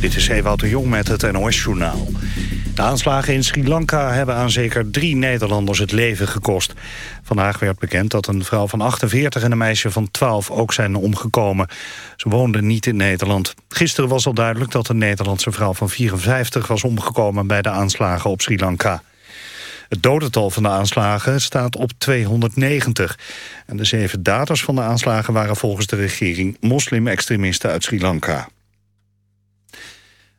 Dit is Ewout de Jong met het NOS-journaal. De aanslagen in Sri Lanka hebben aan zeker drie Nederlanders het leven gekost. Vandaag werd bekend dat een vrouw van 48 en een meisje van 12 ook zijn omgekomen. Ze woonden niet in Nederland. Gisteren was al duidelijk dat een Nederlandse vrouw van 54 was omgekomen bij de aanslagen op Sri Lanka. Het dodental van de aanslagen staat op 290. En de zeven daders van de aanslagen waren volgens de regering moslim-extremisten uit Sri Lanka.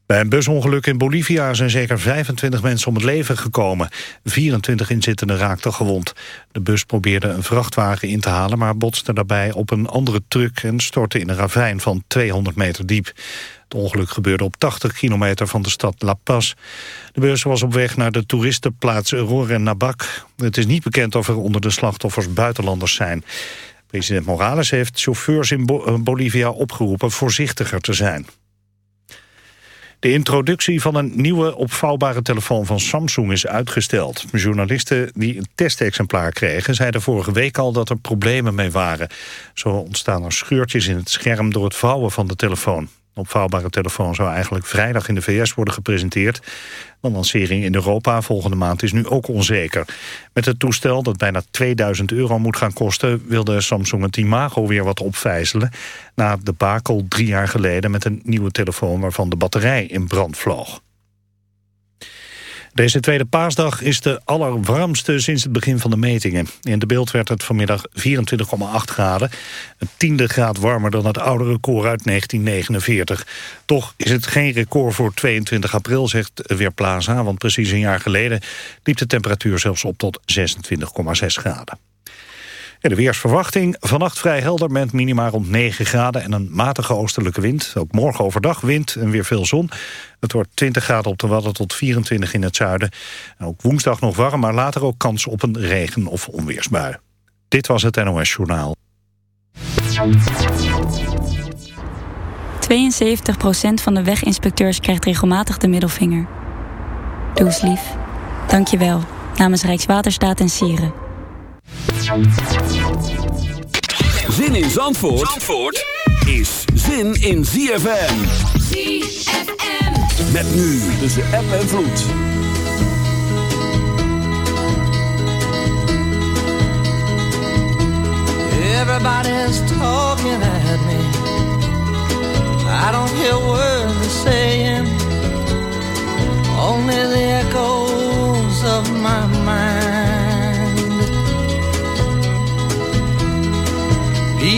Bij een busongeluk in Bolivia zijn zeker 25 mensen om het leven gekomen. 24 inzittenden raakten gewond. De bus probeerde een vrachtwagen in te halen... maar botste daarbij op een andere truck en stortte in een ravijn van 200 meter diep. Het ongeluk gebeurde op 80 kilometer van de stad La Paz. De bus was op weg naar de toeristenplaats Aurora Nabac. Het is niet bekend of er onder de slachtoffers buitenlanders zijn. President Morales heeft chauffeurs in Bolivia opgeroepen voorzichtiger te zijn. De introductie van een nieuwe opvouwbare telefoon van Samsung is uitgesteld. Journalisten die een testexemplaar kregen... zeiden vorige week al dat er problemen mee waren. Zo ontstaan er scheurtjes in het scherm door het vouwen van de telefoon opvouwbare telefoon zou eigenlijk vrijdag in de VS worden gepresenteerd. De lancering in Europa volgende maand is nu ook onzeker. Met het toestel dat bijna 2000 euro moet gaan kosten... wilde Samsung het imago weer wat opvijzelen... na de bakel drie jaar geleden met een nieuwe telefoon... waarvan de batterij in brand vloog. Deze tweede paasdag is de allerwarmste sinds het begin van de metingen. In de beeld werd het vanmiddag 24,8 graden. Een tiende graad warmer dan het oude record uit 1949. Toch is het geen record voor 22 april, zegt Weerplaza... want precies een jaar geleden liep de temperatuur zelfs op tot 26,6 graden de weersverwachting, vannacht vrij helder met minima rond 9 graden en een matige oostelijke wind. Ook morgen overdag wind en weer veel zon. Het wordt 20 graden op de Wadden tot 24 in het zuiden. En ook woensdag nog warm, maar later ook kans op een regen- of onweersbui. Dit was het NOS Journaal. 72% van de weginspecteurs krijgt regelmatig de middelvinger. Doe eens lief. Dank je wel. Namens Rijkswaterstaat en Sieren. Zin in Zandvoort, Zandvoort is zin in ZFM. ZFM. Met nu tussen app en vloed. Everybody's talking at me. I don't hear words they're saying. Only the echoes of my mind.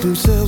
themselves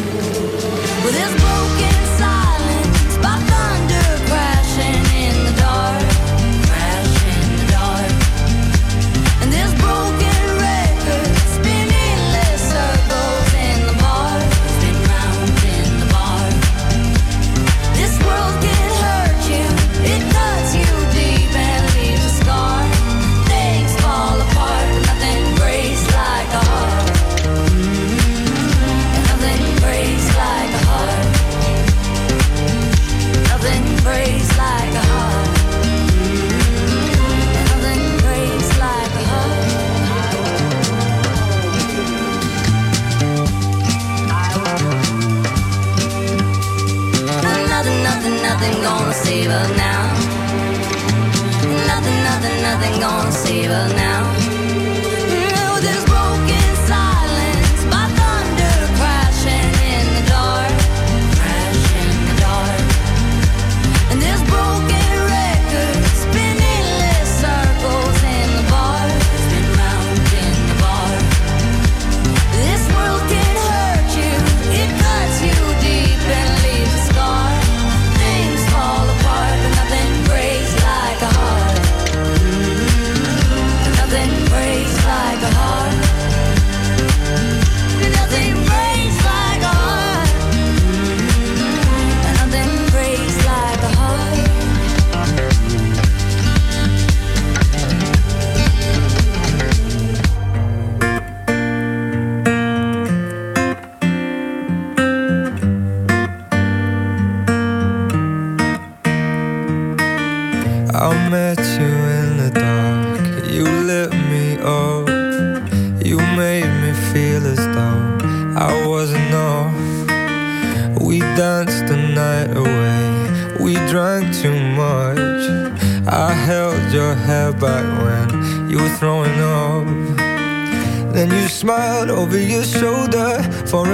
save her now. Nothing, nothing, nothing gonna save us. now.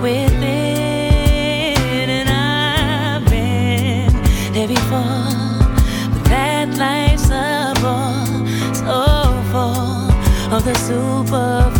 within, and I've been there before. But that life's a ball so full of the super.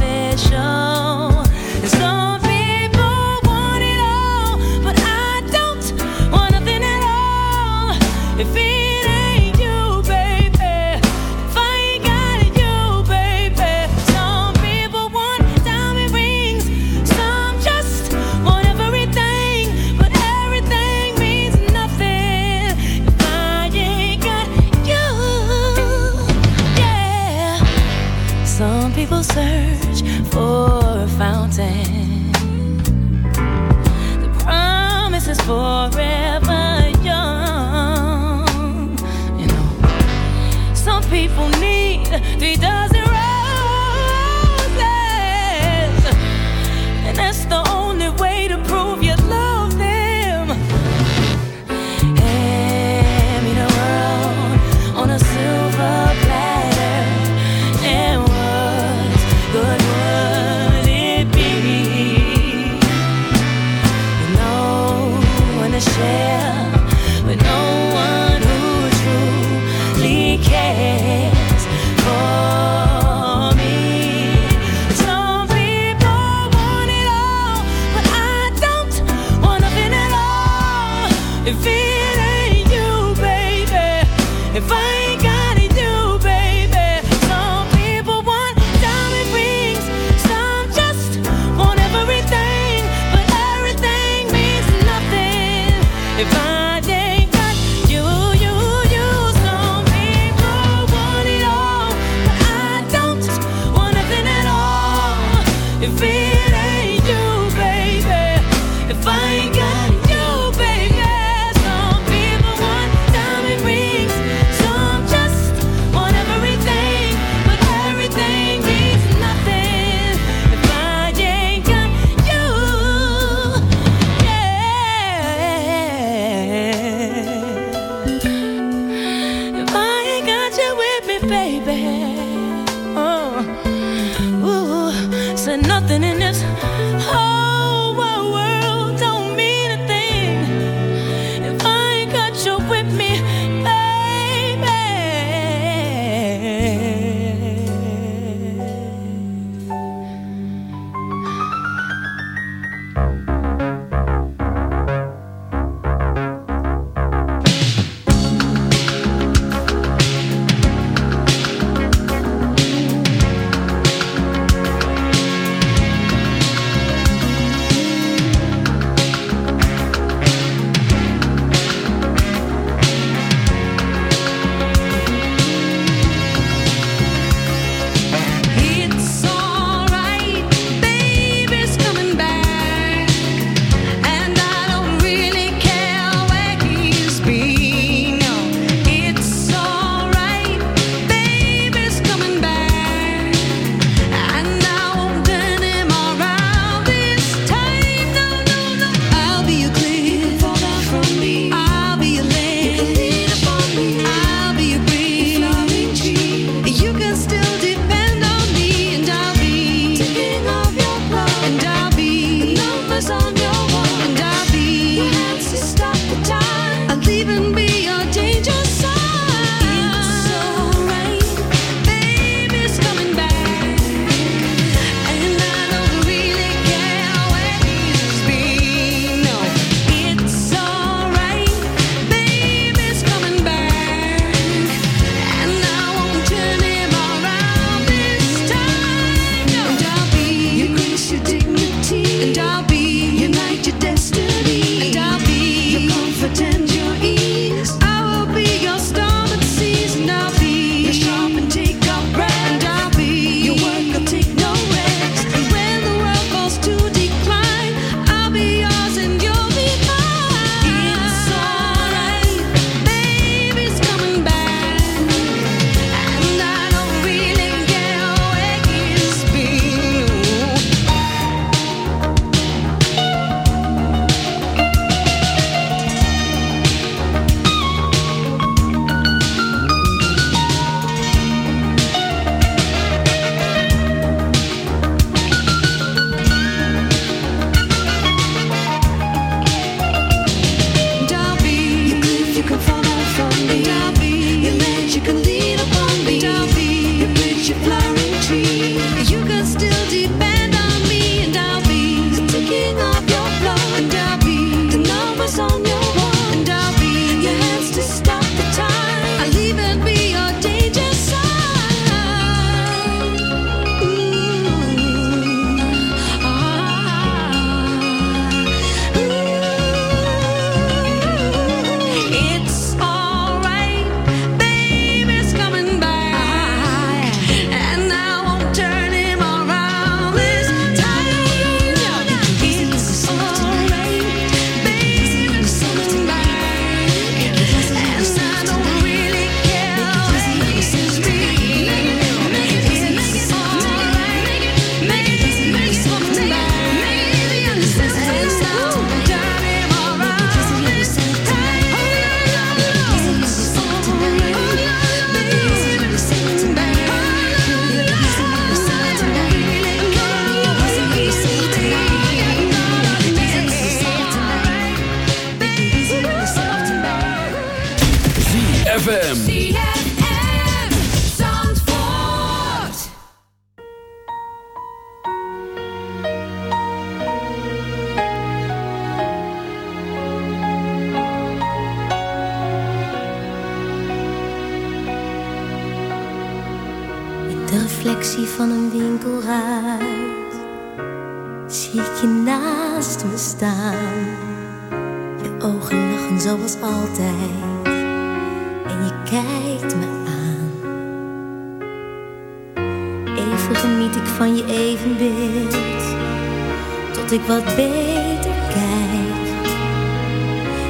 dat ik wat beter kijk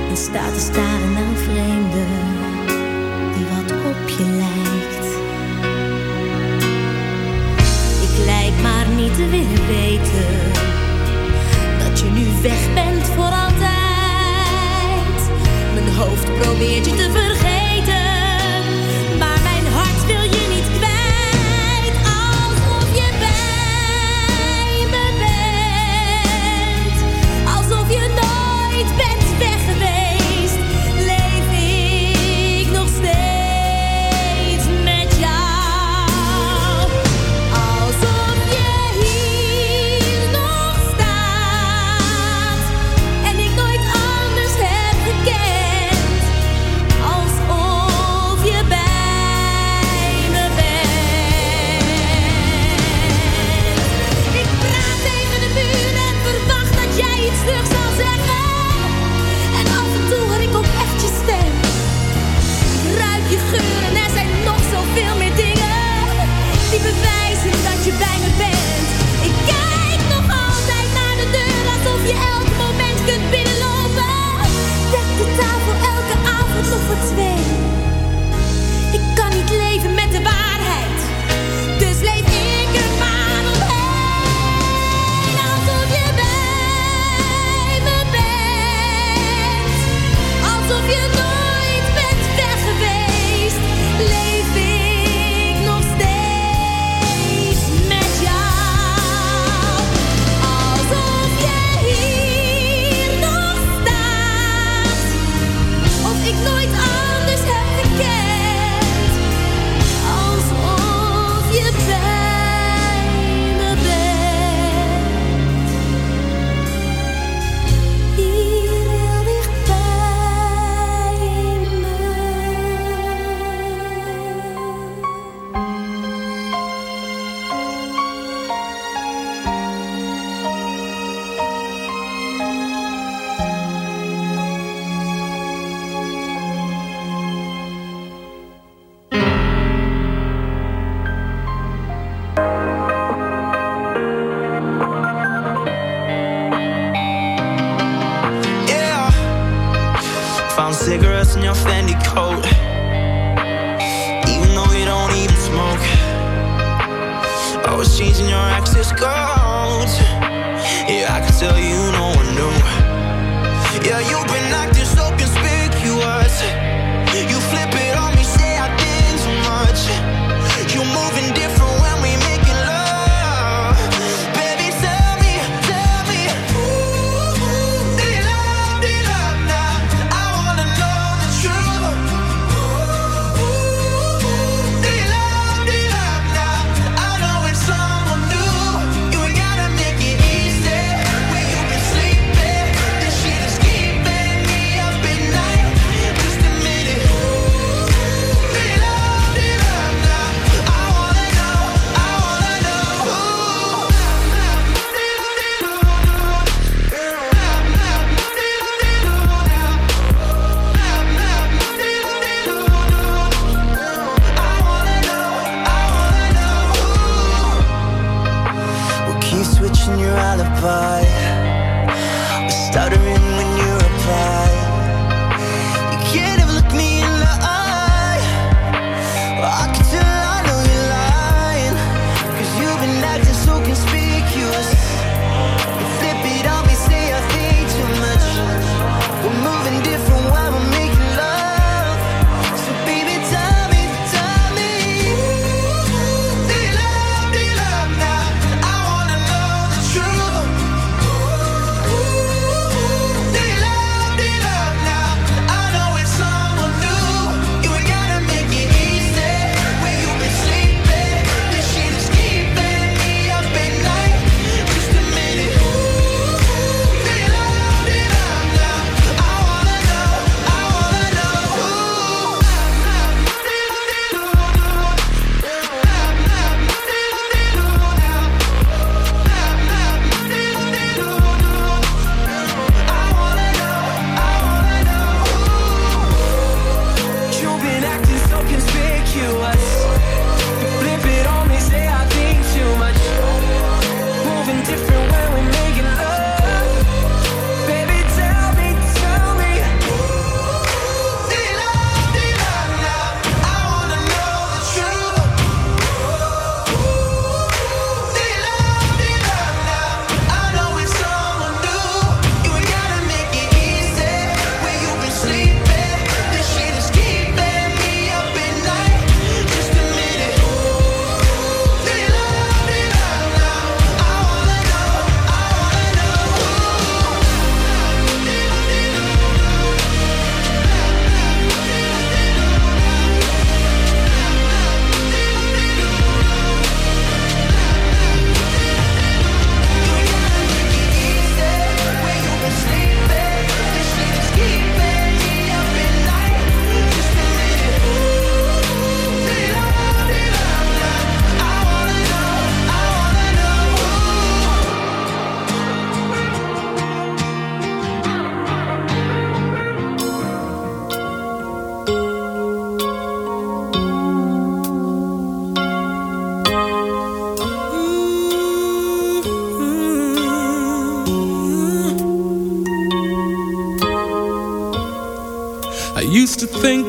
in staat te staren naar vreemden die wat op je lijkt. Ik lijk maar niet te willen weten dat je nu weg bent voor altijd. Mijn hoofd probeert je te vergeten. lullaby